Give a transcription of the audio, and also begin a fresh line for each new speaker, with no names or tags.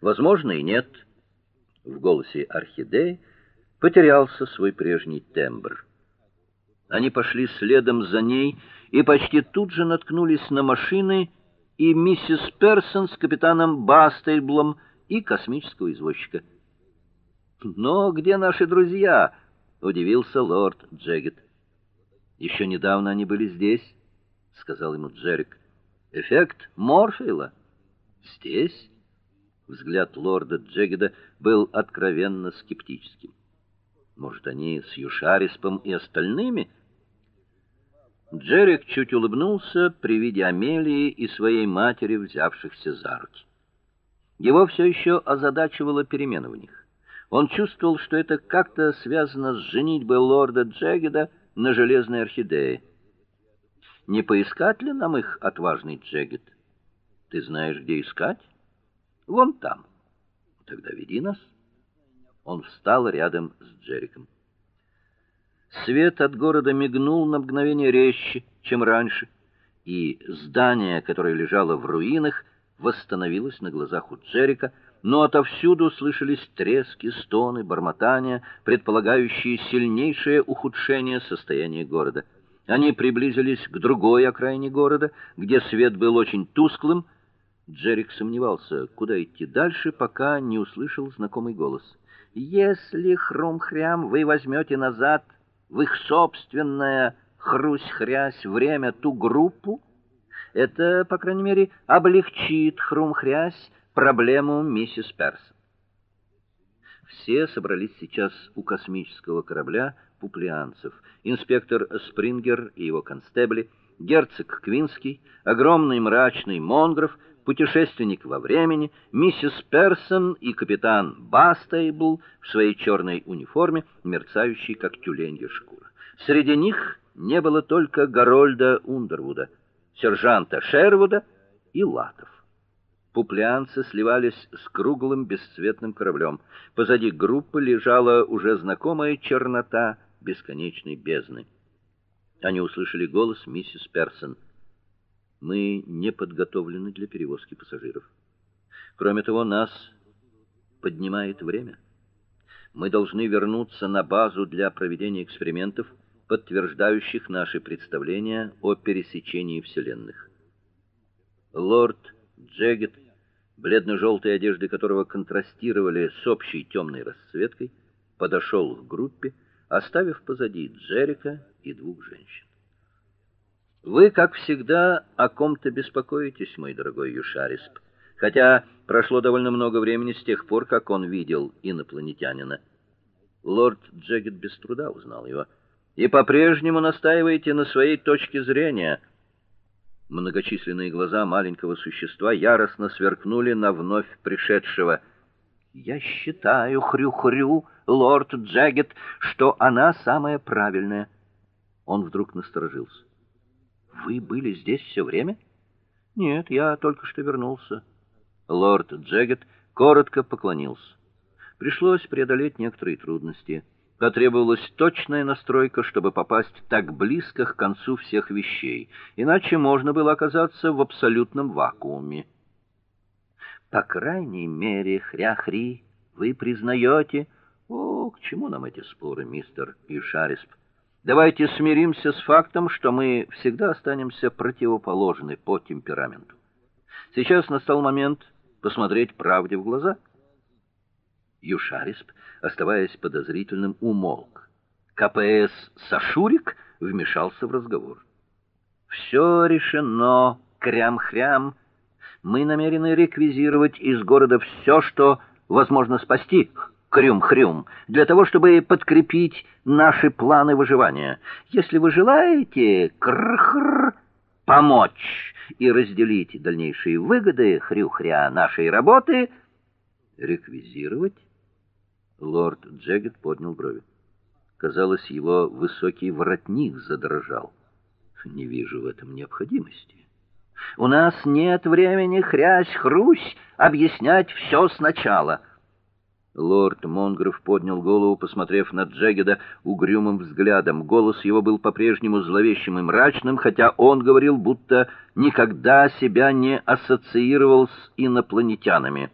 Возможно, и нет. В голосе орхидеи потерялся свой прежний тембр. Они пошли следом за ней и почти тут же наткнулись на машины и миссис Персон с капитаном Бастейблом и космического извозчика. "Но где наши друзья?" удивился лорд Джегет. «Еще недавно они были здесь", сказал ему Джерик. "Эффект Морфея здесь?" Взгляд лорда Джегеда был откровенно скептическим. Может, они с Юшариспом и остальными? Джерик чуть улыбнулся при виде Амелии и своей матери, взявшихся за руки. Его все еще озадачивала перемена в них. Он чувствовал, что это как-то связано с женитьбой лорда Джегеда на железной орхидее. Не поискать ли нам их, отважный Джегед? Ты знаешь, где искать? Вон там. Тогда веди нас. Он встал рядом с Джериком. Свет от города мигнул на мгновение резче, чем раньше, и здание, которое лежало в руинах, восстановилось на глазах у Джерика, но отовсюду слышались трески, стоны, бормотания, предполагающие сильнейшее ухудшение состояния города. Они приблизились к другой окраине города, где свет был очень тусклым. Джерик сомневался, куда идти дальше, пока не услышал знакомый голос. Если хрум-хрям вы возьмете назад в их собственное хрусь-хрясь время ту группу, это, по крайней мере, облегчит хрум-хрясь проблему миссис Персон. Все собрались сейчас у космического корабля пуплианцев. Инспектор Спрингер и его констебли, герцог Квинский, огромный мрачный Монгров — путешественник во времени, миссис Персон и капитан Бастейбл в своей черной униформе, мерцающей как тюленья шкура. Среди них не было только Гарольда Ундервуда, сержанта Шервуда и Латов. Пуплянцы сливались с круглым бесцветным кораблем. Позади группы лежала уже знакомая чернота бесконечной бездны. Они услышали голос миссис Персон — мы не подготовлены для перевозки пассажиров. Кроме того, нас поднимает время. Мы должны вернуться на базу для проведения экспериментов, подтверждающих наши представления о пересечении вселенных. Лорд Джегет, бледно желтые одежды которого контрастировали с общей темной расцветкой, подошел к группе, оставив позади Джерика и двух женщин. Вы, как всегда, о ком-то беспокоитесь, мой дорогой Юшарисп. Хотя прошло довольно много времени с тех пор, как он видел инопланетянина. Лорд Джегет без труда узнал его. И по-прежнему настаиваете на своей точке зрения. Многочисленные глаза маленького существа яростно сверкнули на вновь пришедшего. Я считаю, хрю-хрю, лорд Джегет, что она самая правильная. Он вдруг насторожился. Вы были здесь все время? Нет, я только что вернулся. Лорд Джегет коротко поклонился. Пришлось преодолеть некоторые трудности. Потребовалась точная настройка, чтобы попасть так близко к концу всех вещей, иначе можно было оказаться в абсолютном вакууме. По крайней мере, хря-хри, вы признаете... О, к чему нам эти споры, мистер Ишарисп? Давайте смиримся с фактом, что мы всегда останемся противоположны по темпераменту. Сейчас настал момент посмотреть правде в глаза. Юшарисп, оставаясь подозрительным, умолк. КПС Сашурик вмешался в разговор. «Все решено, крям-хрям. Мы намерены реквизировать из города все, что возможно спасти крюм-хрюм, для того, чтобы подкрепить наши планы выживания. Если вы желаете кр-хр помочь и разделить дальнейшие выгоды хрюхря нашей работы, реквизировать Лорд Джегет поднял брови. Казалось, его высокий воротник задрожал. Не вижу в этом необходимости. У нас нет времени хрясь-хрусь объяснять все сначала. Лорд Монгров поднял голову, посмотрев на Джегеда угрюмым взглядом. Голос его был по-прежнему зловещим и мрачным, хотя он говорил, будто никогда себя не ассоциировал с инопланетянами.